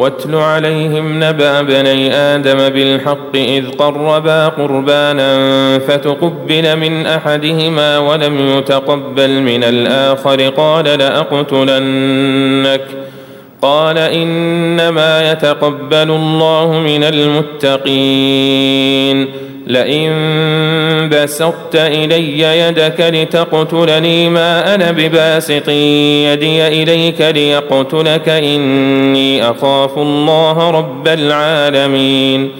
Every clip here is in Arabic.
واتل عليهم نبأ بني آدم بالحق إذ قربا قربانا فتقبل من أحدهما ولم يتقبل من الآخر قال لأقتلنك قال إنما يتقبل الله من المتقين لئن بسطت إلي يدك لتقتلني ما أنا بباسط يدي إليك ليقتلك إني أخاف الله رب العالمين.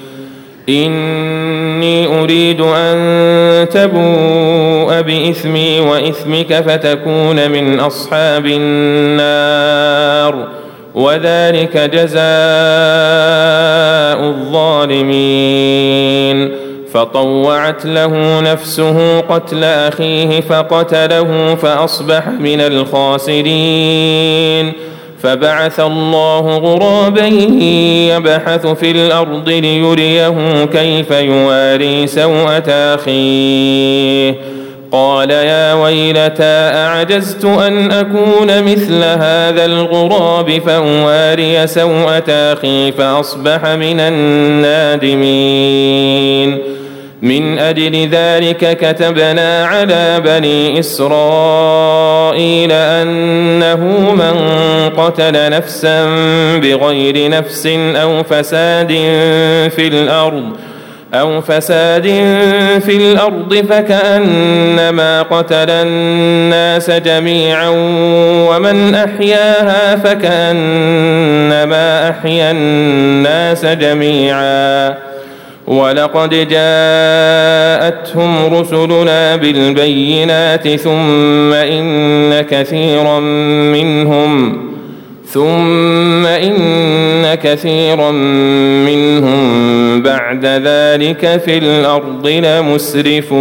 إني أريد أن تبوء بإثمي وإثمك فتكون من أصحاب النار وذلك جزاء الظالمين. فطوعت له نفسه قتل أخيه فقتله فأصبح من الخاسرين. فبعث الله غرابا يبحث في الأرض ليريه كيف يواري سوءة أخيه. قال يا ويلتى أعجزت أن أكون مثل هذا الغراب فأواري سوءة أخي فأصبح من النادمين. من أجل ذلك كتبنا على بني إسرائيل أنه من قتل نفسا بغير نفس أو فساد في الأرض أو فساد في الأرض فكأنما قتل الناس جميعا ومن أحياها فكأنما أحيا الناس جميعا ولقد جاءتهم رسلنا بالبينات ثم إن كثيرا منهم ثم إن كثيرا منهم بعد ذلك في الأرض لمسرفون.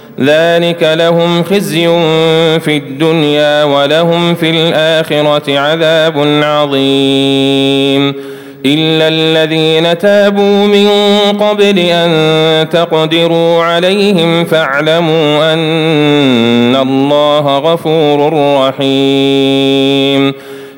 ذلك لهم خزي في الدنيا ولهم في الآخرة عذاب عظيم. إلا الذين تابوا من قبل أن تقدروا عليهم فاعلموا أن الله غفور رحيم.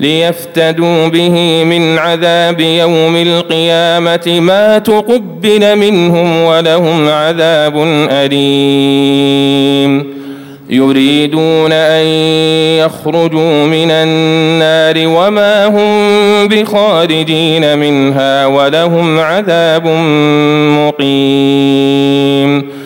ليفتدوا به من عذاب يوم القيامة. ما تقبل منهم ولهم عذاب أليم. يريدون أن يخرجوا من النار وما هم بخارجين منها ولهم عذاب مقيم.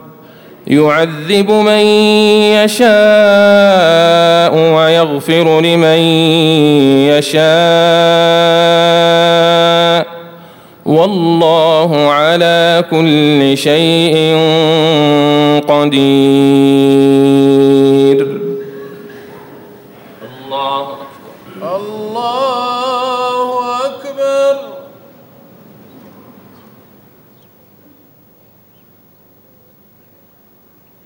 يعذب من يشاء ويغفر لمن يشاء. والله على كل شيء قدير. الله الله